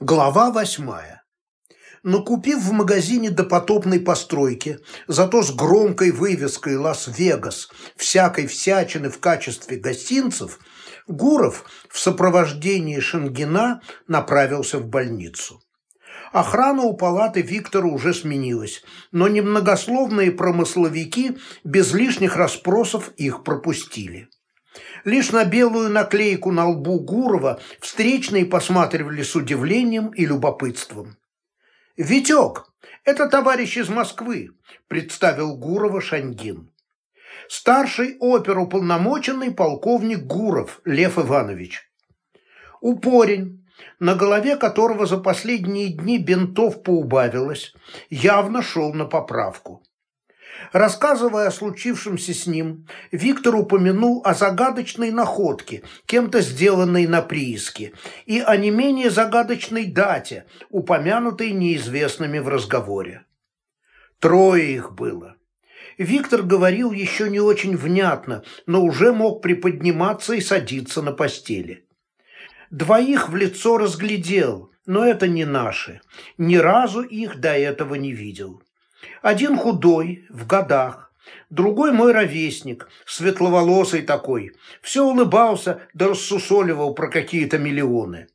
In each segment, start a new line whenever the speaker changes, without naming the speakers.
Глава восьмая. Накупив в магазине допотопной постройки, зато с громкой вывеской «Лас-Вегас» всякой всячины в качестве гостинцев, Гуров в сопровождении Шенгина направился в больницу. Охрана у палаты Виктора уже сменилась, но немногословные промысловики без лишних расспросов их пропустили. Лишь на белую наклейку на лбу Гурова встречные посматривали с удивлением и любопытством. «Витек, это товарищ из Москвы», – представил Гурова Шаньгин. «Старший оперуполномоченный полковник Гуров Лев Иванович. Упорень, на голове которого за последние дни бинтов поубавилось, явно шел на поправку. Рассказывая о случившемся с ним, Виктор упомянул о загадочной находке, кем-то сделанной на прииске, и о не менее загадочной дате, упомянутой неизвестными в разговоре. Трое их было. Виктор говорил еще не очень внятно, но уже мог приподниматься и садиться на постели. Двоих в лицо разглядел, но это не наши. Ни разу их до этого не видел. Один худой, в годах, другой мой ровесник, светловолосый такой, все улыбался да рассусоливал про какие-то миллионы.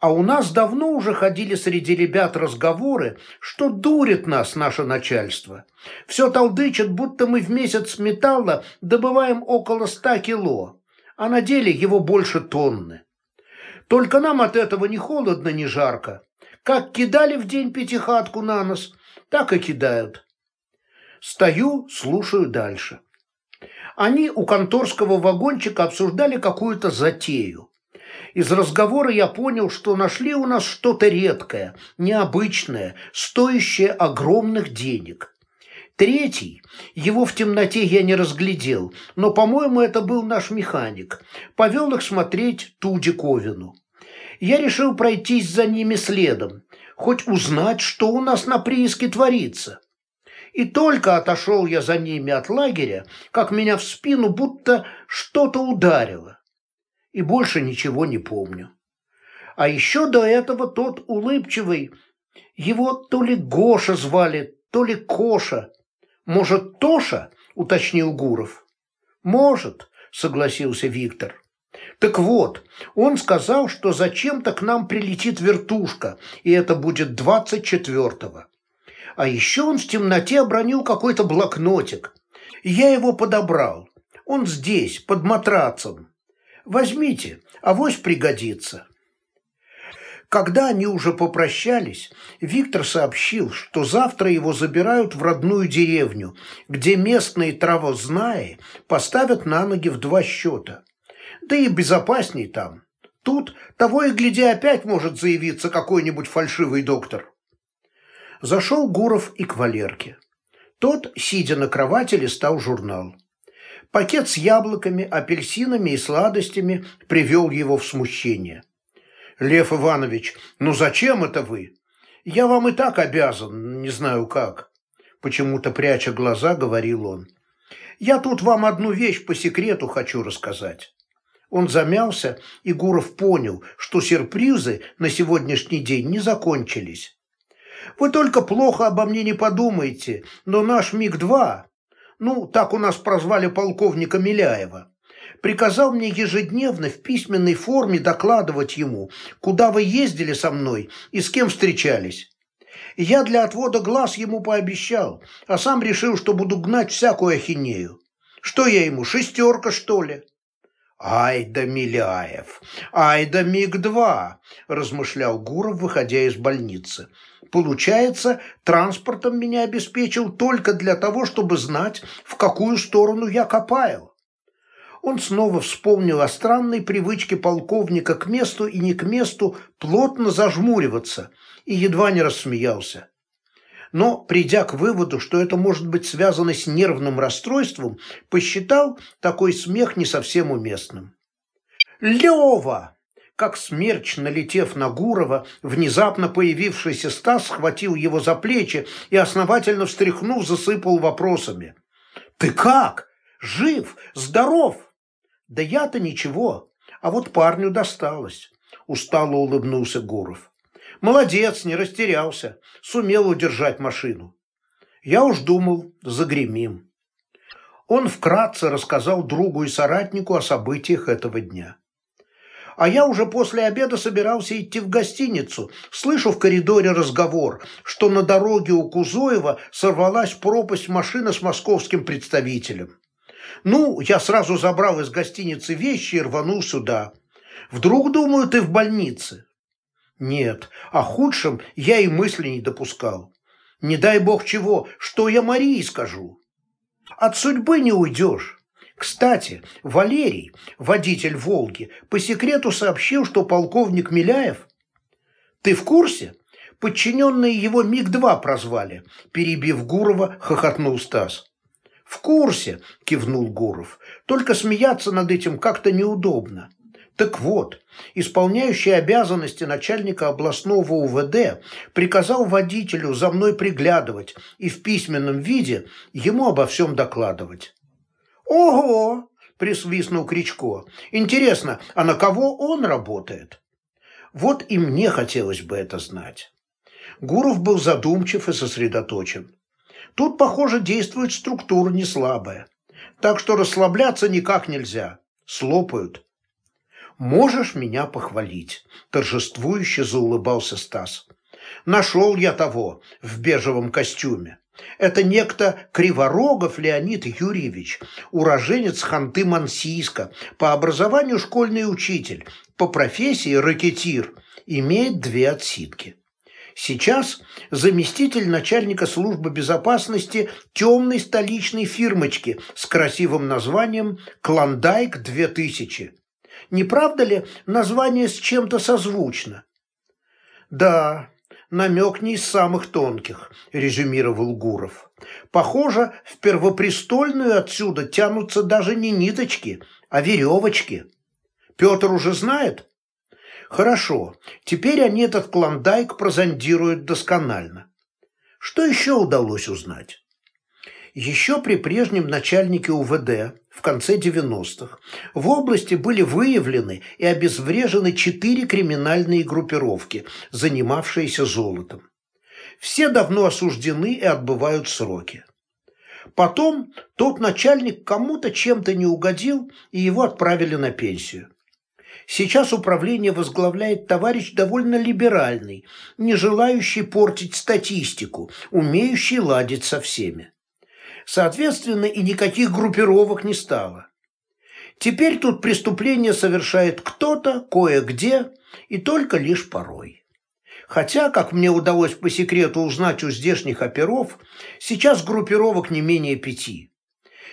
А у нас давно уже ходили среди ребят разговоры, что дурит нас наше начальство. Все толдычат, будто мы в месяц металла добываем около ста кило, а на деле его больше тонны. Только нам от этого ни холодно, ни жарко. Как кидали в день пятихатку на нос, так и кидают. Стою, слушаю дальше. Они у конторского вагончика обсуждали какую-то затею. Из разговора я понял, что нашли у нас что-то редкое, необычное, стоящее огромных денег. Третий, его в темноте я не разглядел, но, по-моему, это был наш механик, повел их смотреть ту диковину. Я решил пройтись за ними следом, хоть узнать, что у нас на прииске творится. И только отошел я за ними от лагеря, как меня в спину будто что-то ударило. И больше ничего не помню. А еще до этого тот улыбчивый, его то ли Гоша звали, то ли Коша. Может, Тоша, уточнил Гуров. Может, согласился Виктор. Так вот, он сказал, что зачем-то к нам прилетит вертушка, и это будет двадцать четвертого. А еще он в темноте обронил какой-то блокнотик. Я его подобрал. Он здесь, под матрацем. Возьмите, авось пригодится. Когда они уже попрощались, Виктор сообщил, что завтра его забирают в родную деревню, где местные травознаи поставят на ноги в два счета да и безопасней там. Тут того и гляди опять может заявиться какой-нибудь фальшивый доктор. Зашел Гуров и к Валерке. Тот, сидя на кровати, листал журнал. Пакет с яблоками, апельсинами и сладостями привел его в смущение. «Лев Иванович, ну зачем это вы? Я вам и так обязан, не знаю как». Почему-то, пряча глаза, говорил он. «Я тут вам одну вещь по секрету хочу рассказать. Он замялся, и Гуров понял, что сюрпризы на сегодняшний день не закончились. «Вы только плохо обо мне не подумайте, но наш МиГ-2, ну, так у нас прозвали полковника Миляева, приказал мне ежедневно в письменной форме докладывать ему, куда вы ездили со мной и с кем встречались. Я для отвода глаз ему пообещал, а сам решил, что буду гнать всякую ахинею. Что я ему, шестерка, что ли?» «Ай да Миляев! Ай да МиГ-2!» – размышлял Гуров, выходя из больницы. «Получается, транспортом меня обеспечил только для того, чтобы знать, в какую сторону я копаю». Он снова вспомнил о странной привычке полковника к месту и не к месту плотно зажмуриваться и едва не рассмеялся но, придя к выводу, что это может быть связано с нервным расстройством, посчитал такой смех не совсем уместным. «Лева!» Как смерч, налетев на Гурова, внезапно появившийся Стас схватил его за плечи и, основательно встряхнув, засыпал вопросами. «Ты как? Жив? Здоров?» «Да я-то ничего, а вот парню досталось», – устало улыбнулся Гуров. Молодец, не растерялся, сумел удержать машину. Я уж думал, загремим. Он вкратце рассказал другу и соратнику о событиях этого дня. А я уже после обеда собирался идти в гостиницу. Слышу в коридоре разговор, что на дороге у Кузоева сорвалась пропасть машина с московским представителем. Ну, я сразу забрал из гостиницы вещи и рванул сюда. Вдруг, думаю, ты в больнице? Нет, о худшем я и мысли не допускал. Не дай бог чего, что я Марии скажу. От судьбы не уйдешь. Кстати, Валерий, водитель «Волги», по секрету сообщил, что полковник Миляев... Ты в курсе? Подчиненные его МиГ-2 прозвали. Перебив Гурова, хохотнул Стас. «В курсе», – кивнул Гуров. «Только смеяться над этим как-то неудобно». Так вот, исполняющий обязанности начальника областного УВД приказал водителю за мной приглядывать и в письменном виде ему обо всем докладывать. «Ого!» – присвистнул Кричко. «Интересно, а на кого он работает?» Вот и мне хотелось бы это знать. Гуров был задумчив и сосредоточен. Тут, похоже, действует структура не слабая. Так что расслабляться никак нельзя. Слопают. «Можешь меня похвалить?» – торжествующе заулыбался Стас. «Нашел я того в бежевом костюме. Это некто Криворогов Леонид Юрьевич, уроженец Ханты-Мансийска, по образованию школьный учитель, по профессии ракетир, имеет две отсидки. Сейчас заместитель начальника службы безопасности темной столичной фирмочки с красивым названием «Клондайк-2000». Не правда ли название с чем-то созвучно? Да, намек не из самых тонких, резюмировал Гуров. Похоже, в первопрестольную отсюда тянутся даже не ниточки, а веревочки. Петр уже знает? Хорошо, теперь они этот клондайк прозондируют досконально. Что еще удалось узнать? Еще при прежнем начальнике УВД в конце 90-х в области были выявлены и обезврежены четыре криминальные группировки, занимавшиеся золотом. Все давно осуждены и отбывают сроки. Потом тот начальник кому-то чем-то не угодил, и его отправили на пенсию. Сейчас управление возглавляет товарищ довольно либеральный, не желающий портить статистику, умеющий ладить со всеми. Соответственно, и никаких группировок не стало. Теперь тут преступление совершает кто-то, кое-где, и только лишь порой. Хотя, как мне удалось по секрету узнать у здешних оперов, сейчас группировок не менее пяти.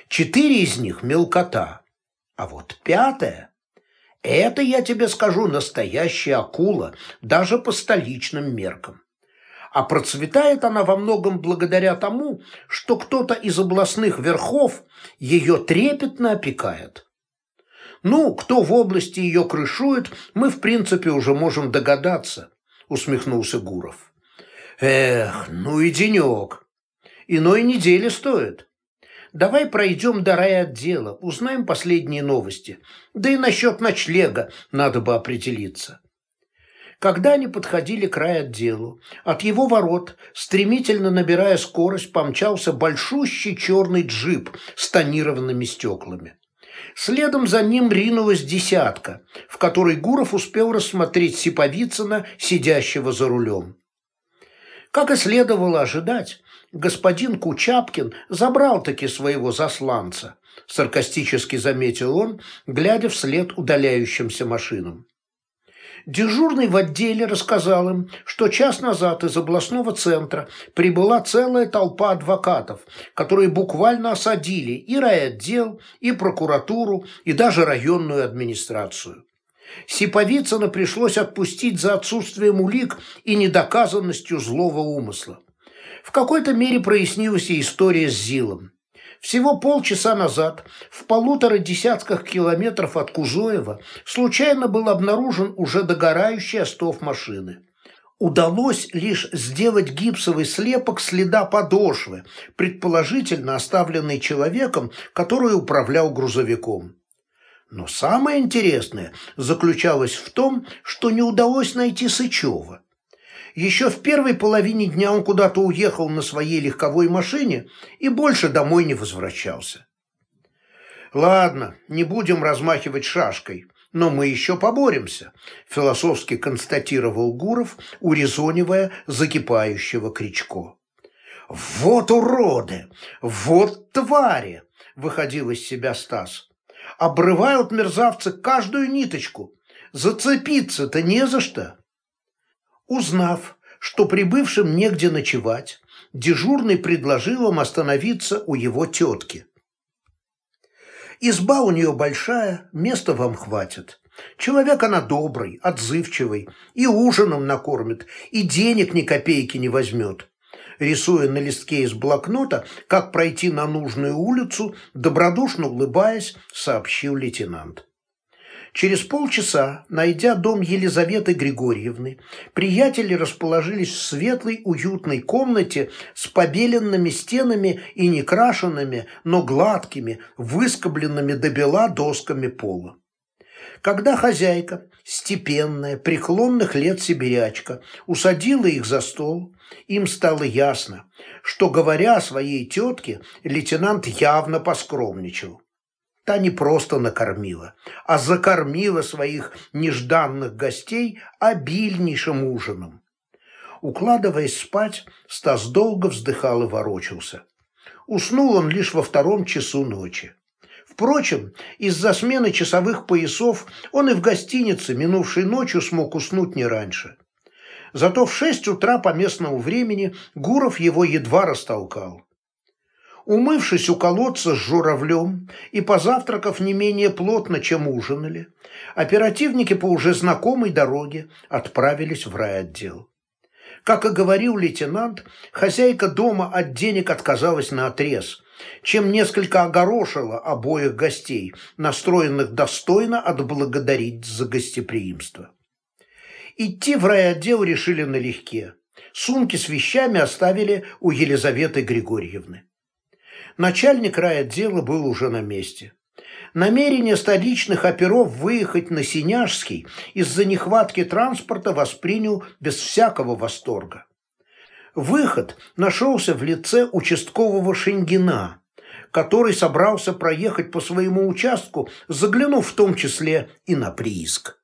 Четыре из них – мелкота, а вот пятая – это, я тебе скажу, настоящая акула, даже по столичным меркам а процветает она во многом благодаря тому, что кто-то из областных верхов ее трепетно опекает. Ну, кто в области ее крышует, мы в принципе уже можем догадаться, усмехнулся Гуров. Эх, ну и денек. Иной недели стоит. Давай пройдем до райотдела, узнаем последние новости. Да и насчет ночлега надо бы определиться. Когда они подходили к райотделу, от его ворот, стремительно набирая скорость, помчался большущий черный джип с тонированными стеклами. Следом за ним ринулась десятка, в которой Гуров успел рассмотреть Сиповицына, сидящего за рулем. Как и следовало ожидать, господин Кучапкин забрал-таки своего засланца, саркастически заметил он, глядя вслед удаляющимся машинам. Дежурный в отделе рассказал им, что час назад из областного центра прибыла целая толпа адвокатов, которые буквально осадили и райотдел, и прокуратуру, и даже районную администрацию. Сиповицына пришлось отпустить за отсутствием улик и недоказанностью злого умысла. В какой-то мере прояснилась и история с Зилом. Всего полчаса назад в полутора десятках километров от Кузоева случайно был обнаружен уже догорающий остов машины. Удалось лишь сделать гипсовый слепок следа подошвы, предположительно оставленный человеком, который управлял грузовиком. Но самое интересное заключалось в том, что не удалось найти Сычева. Еще в первой половине дня он куда-то уехал на своей легковой машине и больше домой не возвращался. «Ладно, не будем размахивать шашкой, но мы еще поборемся», философски констатировал Гуров, урезонивая закипающего Кричко. «Вот уроды! Вот твари!» – выходил из себя Стас. «Обрывают мерзавцы каждую ниточку. Зацепиться-то не за что». Узнав, что прибывшим негде ночевать, дежурный предложил им остановиться у его тетки. Изба у нее большая, места вам хватит. Человек она добрый, отзывчивый, и ужином накормит, и денег ни копейки не возьмет. Рисуя на листке из блокнота, как пройти на нужную улицу, добродушно улыбаясь, сообщил лейтенант. Через полчаса, найдя дом Елизаветы Григорьевны, приятели расположились в светлой, уютной комнате с побеленными стенами и некрашенными, но гладкими, выскобленными до бела досками пола. Когда хозяйка, степенная, преклонных лет сибирячка, усадила их за стол, им стало ясно, что, говоря о своей тетке, лейтенант явно поскромничал. Та не просто накормила, а закормила своих нежданных гостей обильнейшим ужином. Укладываясь спать, Стас долго вздыхал и ворочался. Уснул он лишь во втором часу ночи. Впрочем, из-за смены часовых поясов он и в гостинице минувшей ночью смог уснуть не раньше. Зато в шесть утра по местному времени Гуров его едва растолкал. Умывшись у колодца с журавлем и позавтракав не менее плотно, чем ужинали, оперативники по уже знакомой дороге отправились в райотдел. Как и говорил лейтенант, хозяйка дома от денег отказалась на отрез, чем несколько огорошила обоих гостей, настроенных достойно отблагодарить за гостеприимство. Идти в райотдел решили налегке. Сумки с вещами оставили у Елизаветы Григорьевны начальник райотдела был уже на месте. Намерение столичных оперов выехать на Синяжский из-за нехватки транспорта воспринял без всякого восторга. Выход нашелся в лице участкового Шенгина, который собрался проехать по своему участку, заглянув в том числе и на прииск.